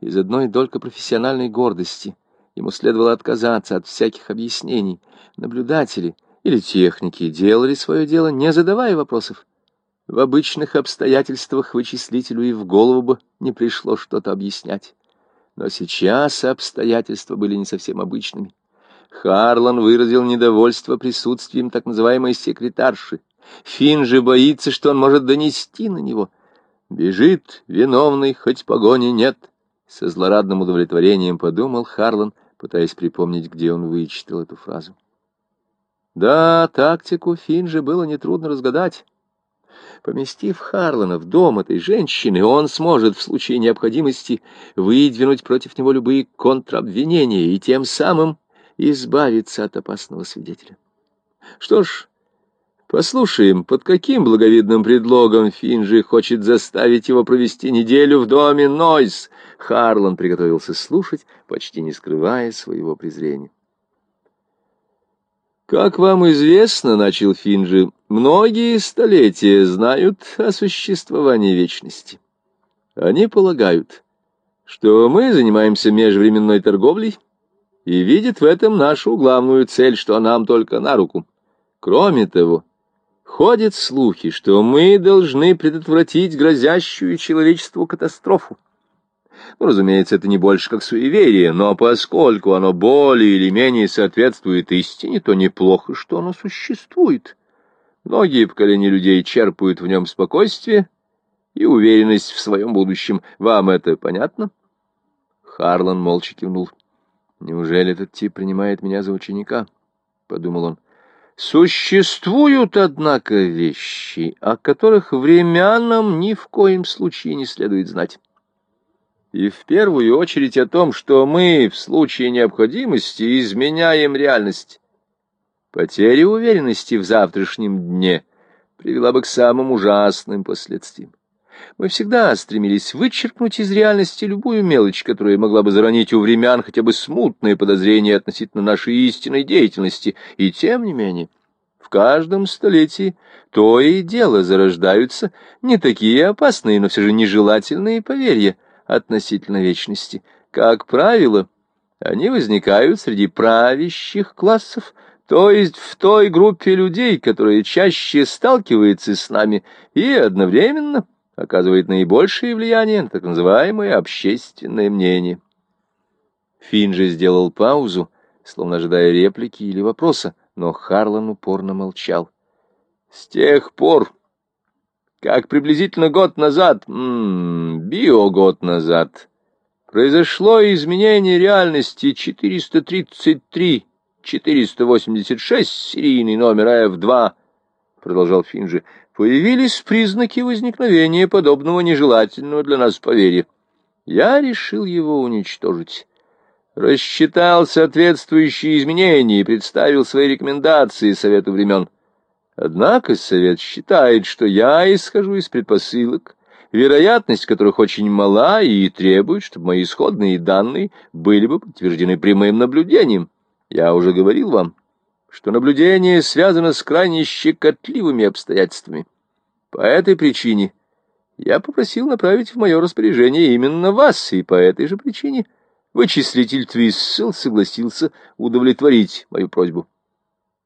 из одной только профессиональной гордости ему следовало отказаться от всяких объяснений. Наблюдатели или техники делали свое дело, не задавая вопросов. В обычных обстоятельствах вычислителю и в голову бы не пришло что-то объяснять. Но сейчас обстоятельства были не совсем обычными. Харлан выразил недовольство присутствием так называемой секретарши. Финн же боится, что он может донести на него. Бежит виновный, хоть погони нет. Со злорадным удовлетворением подумал Харлан, пытаясь припомнить, где он вычитал эту фразу. Да, тактику Финджи было нетрудно разгадать. Поместив Харлана в дом этой женщины, он сможет в случае необходимости выдвинуть против него любые контрабвинения и тем самым избавиться от опасного свидетеля. Что ж, послушаем, под каким благовидным предлогом Финджи хочет заставить его провести неделю в доме Нойс. Харлан приготовился слушать, почти не скрывая своего презрения. «Как вам известно, — начал Финджи, — многие столетия знают о существовании вечности. Они полагают, что мы занимаемся межвременной торговлей и видят в этом нашу главную цель, что нам только на руку. Кроме того, ходят слухи, что мы должны предотвратить грозящую человечеству катастрофу. Ну, разумеется, это не больше как суеверие, но поскольку оно более или менее соответствует истине, то неплохо, что оно существует. Многие поколения людей черпают в нем спокойствие и уверенность в своем будущем. Вам это понятно? Харлан молча кивнул. «Неужели этот тип принимает меня за ученика?» — подумал он. «Существуют, однако, вещи, о которых временам ни в коем случае не следует знать и в первую очередь о том, что мы в случае необходимости изменяем реальность. Потеря уверенности в завтрашнем дне привела бы к самым ужасным последствиям. Мы всегда стремились вычеркнуть из реальности любую мелочь, которая могла бы заронить у времен хотя бы смутные подозрения относительно нашей истинной деятельности, и тем не менее в каждом столетии то и дело зарождаются не такие опасные, но все же нежелательные поверья, относительно вечности. Как правило, они возникают среди правящих классов, то есть в той группе людей, которая чаще сталкивается с нами и одновременно оказывает наибольшее влияние на так называемое общественное мнение. Финн же сделал паузу, словно ожидая реплики или вопроса, но Харлан упорно молчал. С тех пор, как приблизительно год назад, биогод назад, произошло изменение реальности 433-486, серийный номер F2, продолжал Финджи, появились признаки возникновения подобного нежелательного для нас поверья. Я решил его уничтожить. Рассчитал соответствующие изменения и представил свои рекомендации Совету времен. Однако Совет считает, что я исхожу из предпосылок, вероятность которых очень мала и требует, чтобы мои исходные данные были бы подтверждены прямым наблюдением. Я уже говорил вам, что наблюдение связано с крайне щекотливыми обстоятельствами. По этой причине я попросил направить в мое распоряжение именно вас, и по этой же причине вычислитель Твиссел согласился удовлетворить мою просьбу.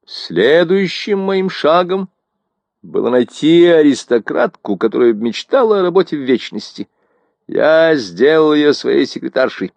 Следующим моим шагом было найти аристократку, которая мечтала о работе в вечности. Я сделал ее своей секретаршей.